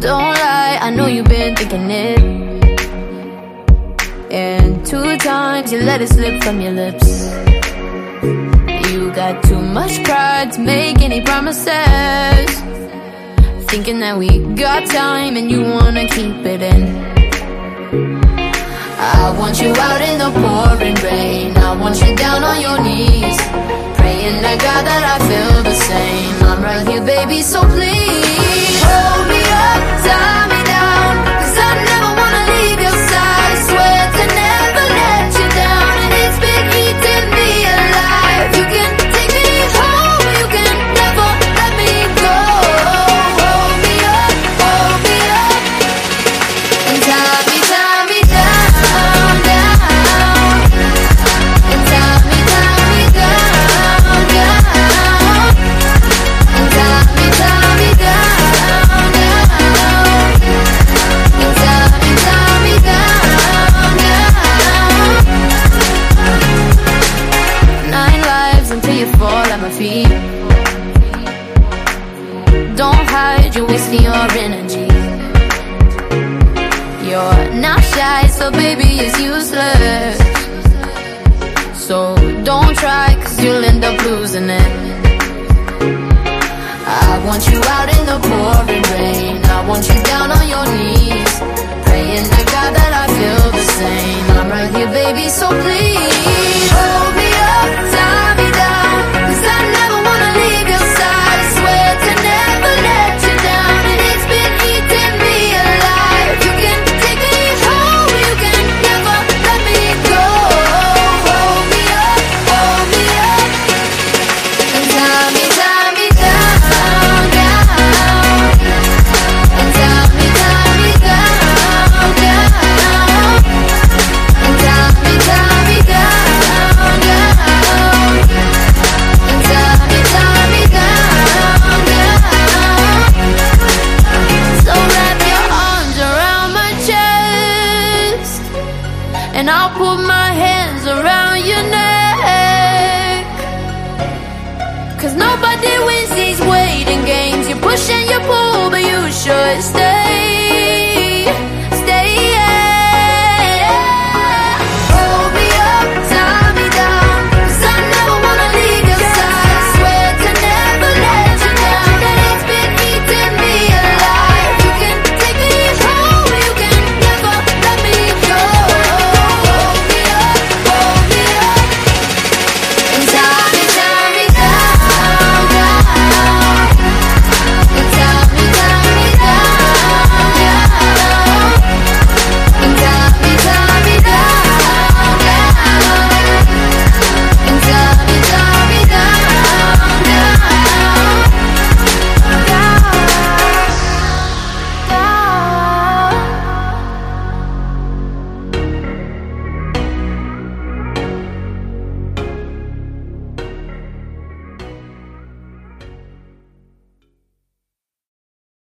Don't lie, I know you've been thinking it. And two times you let it slip from your lips. You got too much pride to make any promises. Thinking that we got time and you wanna keep it in. I want you out in the pouring rain. I want you down on your knees. Praying to God that I feel the same. I'm right here, baby, so please Don't hide, you're wasting your energy. You're not shy, so baby, it's useless. So don't try, cause you'll end up losing it. I want you out in the pouring rain. I want you down on your knees. Praying to God that I feel the same. I'm right here, baby, so please put my